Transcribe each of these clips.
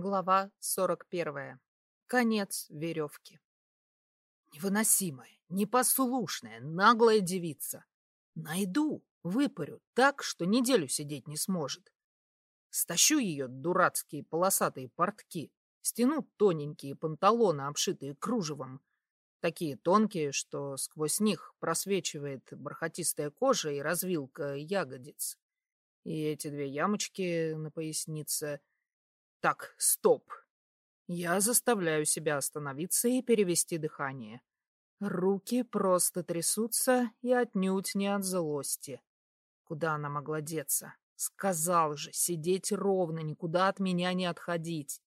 Глава 41. Конец веревки. Невыносимая, непослушная, наглая девица. Найду, выпарю так, что неделю сидеть не сможет. Стащу ее дурацкие полосатые портки, стяну тоненькие панталоны, обшитые кружевом, такие тонкие, что сквозь них просвечивает бархатистая кожа и развилка ягодиц. И эти две ямочки на пояснице — так, стоп. Я заставляю себя остановиться и перевести дыхание. Руки просто трясутся и отнюдь не от злости. Куда она могла деться? Сказал же, сидеть ровно, никуда от меня не отходить.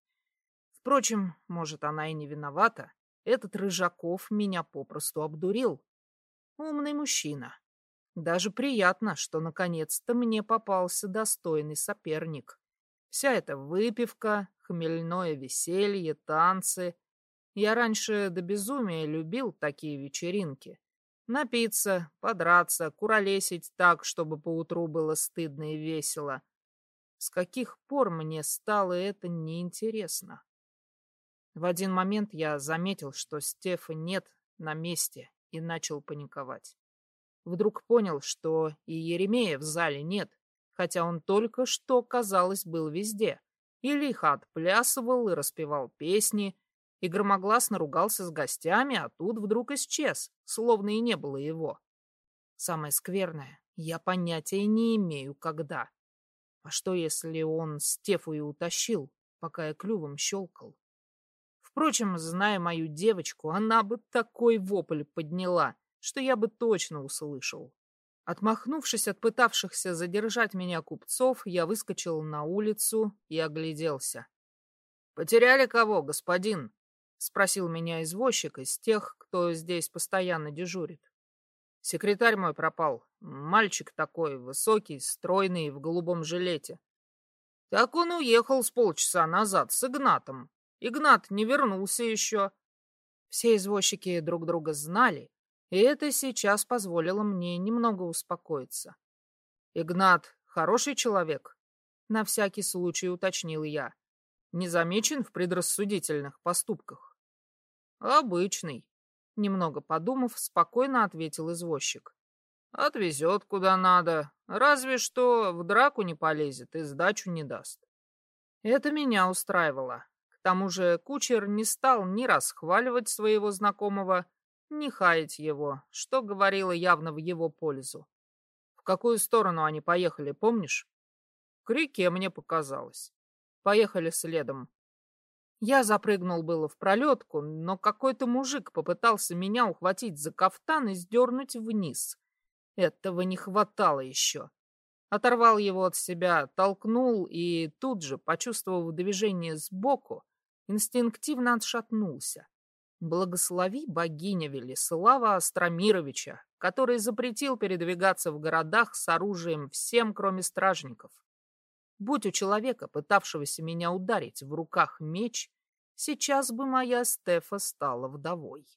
Впрочем, может, она и не виновата. Этот Рыжаков меня попросту обдурил. Умный мужчина. Даже приятно, что наконец-то мне попался достойный соперник. Вся эта выпивка, хмельное веселье, танцы. Я раньше до безумия любил такие вечеринки. Напиться, подраться, куролесить так, чтобы поутру было стыдно и весело. С каких пор мне стало это неинтересно? В один момент я заметил, что Стефа нет на месте, и начал паниковать. Вдруг понял, что и Еремея в зале нет, хотя он только что, казалось, был везде. И лихо отплясывал и распевал песни, и громогласно ругался с гостями, а тут вдруг исчез, словно и не было его. Самое скверное, я понятия не имею, когда. А что, если он Стефу и утащил, пока я клювом щелкал? Впрочем, зная мою девочку, она бы такой вопль подняла, что я бы точно услышал. Отмахнувшись от пытавшихся задержать меня купцов, я выскочил на улицу и огляделся. «Потеряли кого, господин?» — спросил меня извозчик из тех, кто здесь постоянно дежурит. «Секретарь мой пропал. Мальчик такой, высокий, стройный, в голубом жилете. Так он уехал с полчаса назад с Игнатом. Игнат не вернулся еще». Все извозчики друг друга знали, и это сейчас позволило мне немного успокоиться. «Игнат хороший человек?» На всякий случай уточнил я. Не замечен в предрассудительных поступках? Обычный. Немного подумав, спокойно ответил извозчик. Отвезет куда надо, разве что в драку не полезет и сдачу не даст. Это меня устраивало. К тому же кучер не стал ни расхваливать своего знакомого, не хаять его, что говорило явно в его пользу. В какую сторону они поехали, помнишь? К реке мне показалось. Поехали следом. Я запрыгнул было в пролетку, но какой-то мужик попытался меня ухватить за кафтан и сдернуть вниз. Этого не хватало еще. Оторвал его от себя, толкнул и тут же, почувствовав движение сбоку, инстинктивно отшатнулся. Благослови богиня Велислава Астромировича, который запретил передвигаться в городах с оружием всем, кроме стражников. Будь у человека, пытавшегося меня ударить, в руках меч, сейчас бы моя Стефа стала вдовой.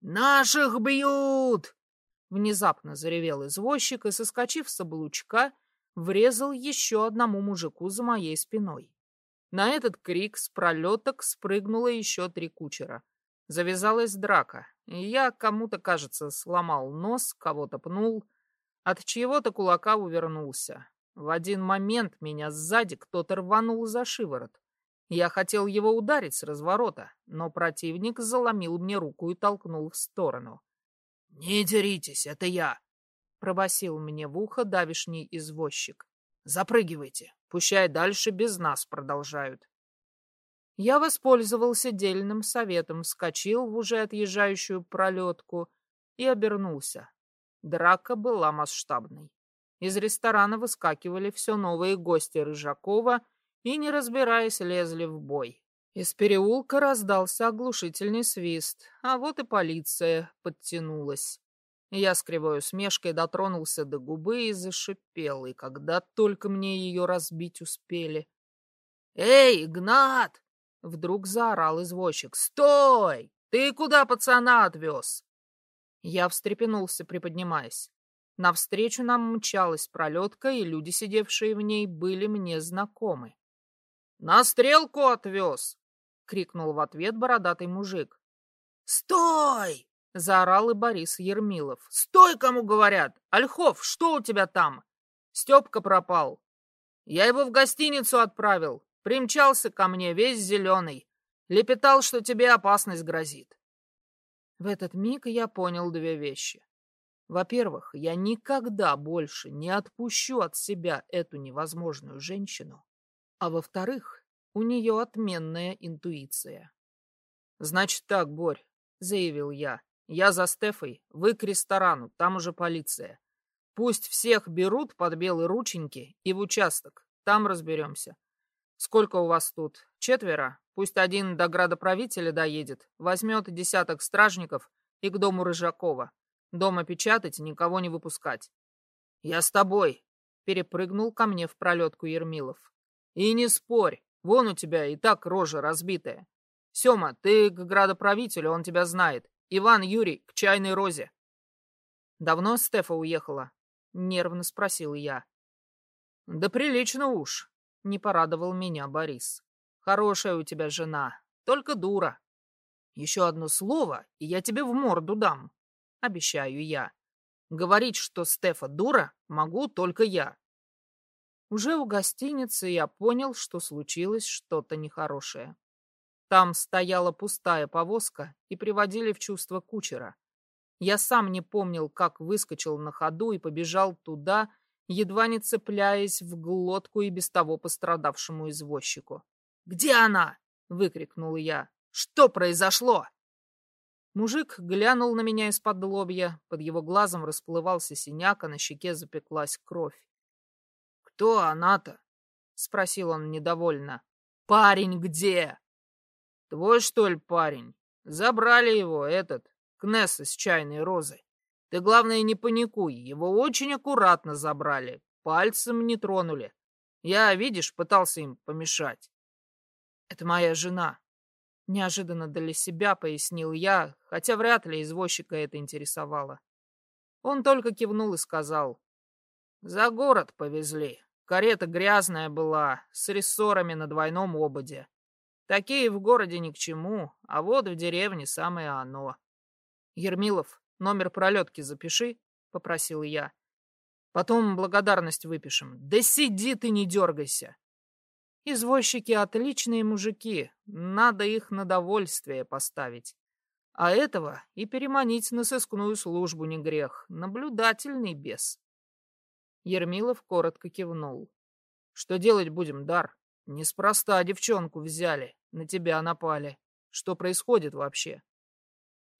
«Наших бьют!» Внезапно заревел извозчик и, соскочив с облучка, врезал еще одному мужику за моей спиной. На этот крик с пролеток спрыгнуло еще три кучера — Завязалась драка, я кому-то, кажется, сломал нос, кого-то пнул, от чьего-то кулака увернулся. В один момент меня сзади кто-то рванул за шиворот. Я хотел его ударить с разворота, но противник заломил мне руку и толкнул в сторону. «Не деритесь, это я!» — пробасил мне в ухо давишний извозчик. «Запрыгивайте, пущай дальше без нас продолжают». Я воспользовался дельным советом, вскочил в уже отъезжающую пролетку и обернулся. Драка была масштабной. Из ресторана выскакивали все новые гости Рыжакова и, не разбираясь, лезли в бой. Из переулка раздался оглушительный свист, а вот и полиция подтянулась. Я с кривой усмешкой дотронулся до губы и зашипел, и когда только мне ее разбить успели. «Эй, Игнат!» Вдруг заорал извозчик. «Стой! Ты куда пацана отвез?» Я встрепенулся, приподнимаясь. Навстречу нам мчалась пролетка, и люди, сидевшие в ней, были мне знакомы. На стрелку отвез!» — крикнул в ответ бородатый мужик. «Стой!» — заорал и Борис Ермилов. «Стой, кому говорят! Ольхов, что у тебя там?» Степка пропал. Я его в гостиницу отправил. Примчался ко мне весь зеленый. Лепетал, что тебе опасность грозит. В этот миг я понял две вещи. Во-первых, я никогда больше не отпущу от себя эту невозможную женщину. А во-вторых, у нее отменная интуиция. «Значит так, Борь», — заявил я. «Я за Стефой, вы к ресторану, там уже полиция. Пусть всех берут под белые рученьки и в участок, там разберемся. Сколько у вас тут? Четверо? Пусть один до градоправителя доедет, возьмет десяток стражников и к дому Рыжакова. Дома печатать, никого не выпускать. Я с тобой, перепрыгнул ко мне в пролетку Ермилов. И не спорь, вон у тебя и так рожа разбитая. Сема, ты к градоправителю, он тебя знает. Иван Юрий к чайной розе. Давно Стефа уехала? Нервно спросил я. Да прилично уж, не порадовал меня Борис. Хорошая у тебя жена, только дура. Еще одно слово, и я тебе в морду дам обещаю я. Говорить, что Стефа дура, могу только я. Уже у гостиницы я понял, что случилось что-то нехорошее. Там стояла пустая повозка и приводили в чувство кучера. Я сам не помнил, как выскочил на ходу и побежал туда, едва не цепляясь в глотку и без того пострадавшему извозчику. «Где она?» — выкрикнул я. «Что произошло?» Мужик глянул на меня из-под лобья, под его глазом расплывался синяк, а на щеке запеклась кровь. «Кто она-то?» — спросил он недовольно. «Парень где?» «Твой, что ли, парень? Забрали его, этот, Кнесс из чайной розы. Ты, главное, не паникуй, его очень аккуратно забрали, пальцем не тронули. Я, видишь, пытался им помешать». «Это моя жена», Неожиданно для себя пояснил я, хотя вряд ли извозчика это интересовало. Он только кивнул и сказал. «За город повезли. Карета грязная была, с рессорами на двойном ободе. Такие в городе ни к чему, а вот в деревне самое оно». «Ермилов, номер пролетки запиши», — попросил я. «Потом благодарность выпишем». «Да сиди ты, не дергайся!» Извозчики отличные мужики, надо их на довольствие поставить. А этого и переманить на сыскную службу не грех, наблюдательный бес. Ермилов коротко кивнул. Что делать будем, Дар? Неспроста девчонку взяли, на тебя напали. Что происходит вообще?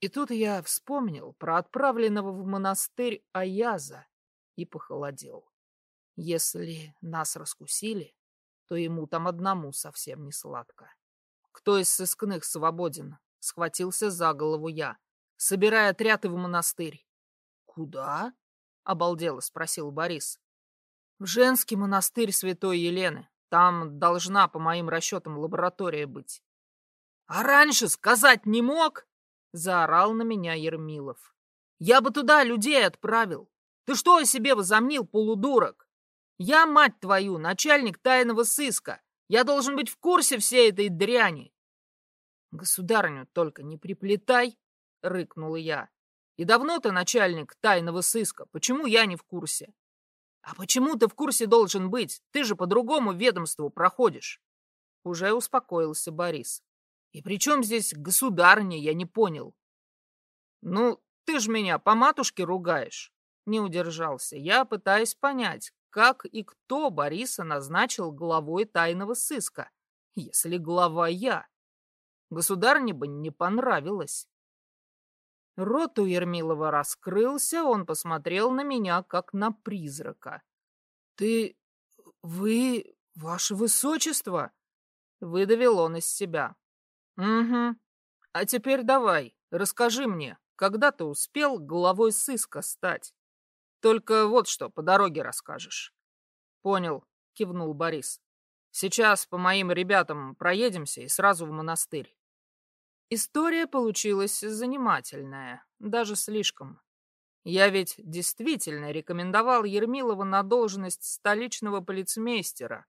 И тут я вспомнил про отправленного в монастырь Аяза и похолодел. Если нас раскусили, то ему там одному совсем не сладко. Кто из сыскных свободен? Схватился за голову я, собирая отряд в монастырь. Куда? Обалдело спросил Борис. В женский монастырь Святой Елены. Там должна, по моим расчетам, лаборатория быть. А раньше сказать не мог? Заорал на меня Ермилов. Я бы туда людей отправил. Ты что о себе возомнил, полудурок? Я, мать твою, начальник тайного сыска. Я должен быть в курсе всей этой дряни. Государню только не приплетай, рыкнула я. И давно ты начальник тайного сыска? Почему я не в курсе? А почему ты в курсе должен быть? Ты же по другому ведомству проходишь. Уже успокоился Борис. И при чем здесь государня, я не понял. Ну, ты ж меня по матушке ругаешь. Не удержался я, пытаясь понять, как и кто Бориса назначил главой тайного сыска, если глава я. Государне бы не понравилось. Рот у Ермилова раскрылся, он посмотрел на меня, как на призрака. — Ты... вы... ваше высочество? — выдавил он из себя. — Угу. А теперь давай, расскажи мне, когда ты успел главой сыска стать? Только вот что по дороге расскажешь. Понял, кивнул Борис. Сейчас по моим ребятам проедемся и сразу в монастырь. История получилась занимательная, даже слишком. Я ведь действительно рекомендовал Ермилова на должность столичного полицмейстера,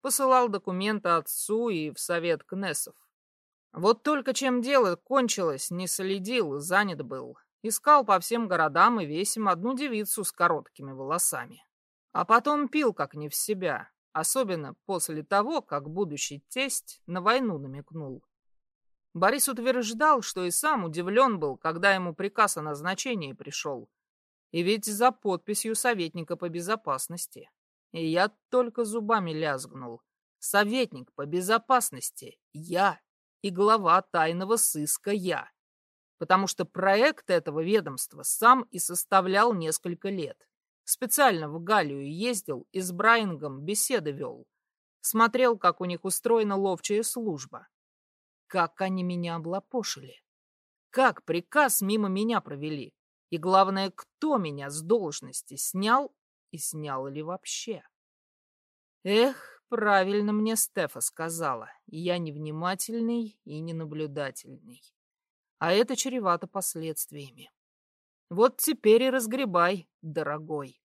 Посылал документы отцу и в совет Кнессов. Вот только чем дело кончилось, не следил, занят был. Искал по всем городам и весим одну девицу с короткими волосами. А потом пил как не в себя, особенно после того, как будущий тесть на войну намекнул. Борис утверждал, что и сам удивлен был, когда ему приказ о назначении пришел. И ведь за подписью советника по безопасности. И я только зубами лязгнул. Советник по безопасности я и глава тайного сыска я. Потому что проект этого ведомства сам и составлял несколько лет. Специально в Галлию ездил и с Брайнгом беседы вел. Смотрел, как у них устроена ловчая служба. Как они меня облапошили. Как приказ мимо меня провели. И главное, кто меня с должности снял и снял ли вообще. Эх, правильно мне Стефа сказала. Я невнимательный и ненаблюдательный. А это чревато последствиями. Вот теперь и разгребай, дорогой.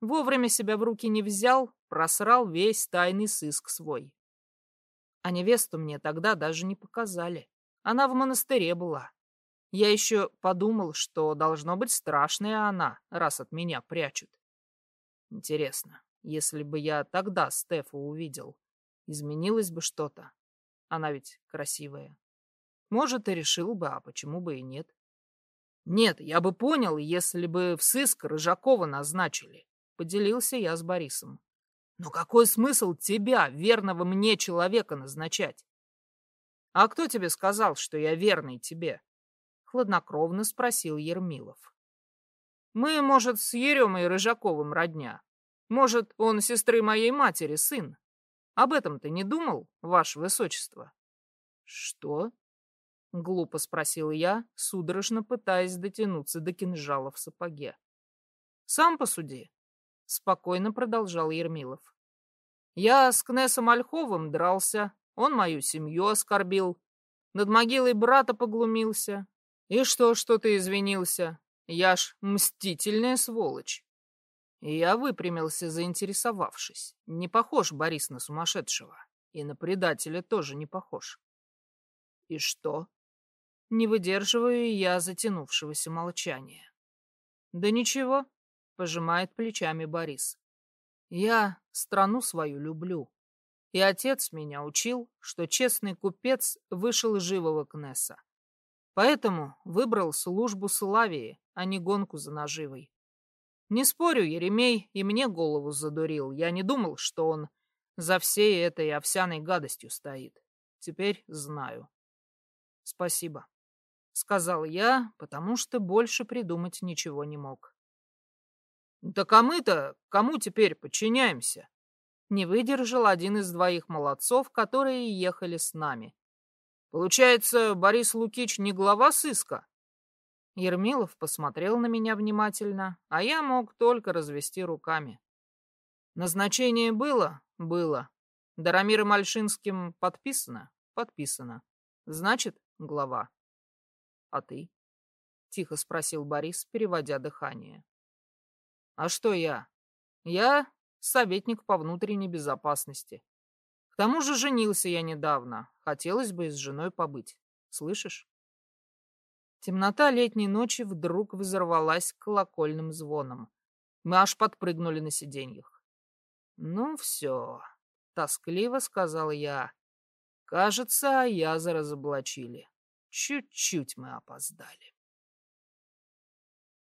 Вовремя себя в руки не взял, просрал весь тайный сыск свой. А невесту мне тогда даже не показали. Она в монастыре была. Я еще подумал, что должно быть страшная она, раз от меня прячут. Интересно, если бы я тогда Стефу увидел, изменилось бы что-то? Она ведь красивая. Может, и решил бы, а почему бы и нет? Нет, я бы понял, если бы в сыск Рыжакова назначили. Поделился я с Борисом. Но какой смысл тебя, верного мне человека, назначать? А кто тебе сказал, что я верный тебе? Хладнокровно спросил Ермилов. Мы, может, с Еремой Рыжаковым родня. Может, он сестры моей матери сын. Об этом ты не думал, ваше высочество? Что? — глупо спросил я, судорожно пытаясь дотянуться до кинжала в сапоге. «Сам посуди», — спокойно продолжал Ермилов. «Я с Кнесом Ольховым дрался, он мою семью оскорбил, над могилой брата поглумился. И что, что ты извинился? Я ж мстительная сволочь». Я выпрямился, заинтересовавшись. Не похож Борис на сумасшедшего. И на предателя тоже не похож. «И что?» Не выдерживаю я затянувшегося молчания. «Да ничего», — пожимает плечами Борис. «Я страну свою люблю. И отец меня учил, что честный купец вышел живого Кнесса. Поэтому выбрал службу Славии, а не гонку за наживой. Не спорю, Еремей и мне голову задурил. Я не думал, что он за всей этой овсяной гадостью стоит. Теперь знаю. Спасибо сказал я, потому что больше придумать ничего не мог. «Так а мы-то кому теперь подчиняемся?» Не выдержал один из двоих молодцов, которые ехали с нами. «Получается, Борис Лукич не глава сыска?» Ермилов посмотрел на меня внимательно, а я мог только развести руками. Назначение было? Было. Дарамиром Альшинским подписано? Подписано. Значит, глава. А ты? Тихо спросил Борис, переводя дыхание. А что я? Я советник по внутренней безопасности. К тому же женился я недавно. Хотелось бы с женой побыть. Слышишь? Темнота летней ночи вдруг взорвалась колокольным звоном. Мы аж подпрыгнули на сиденьях. «Ну все», — тоскливо сказал я. «Кажется, Аяза разоблачили». Чуть-чуть мы опоздали.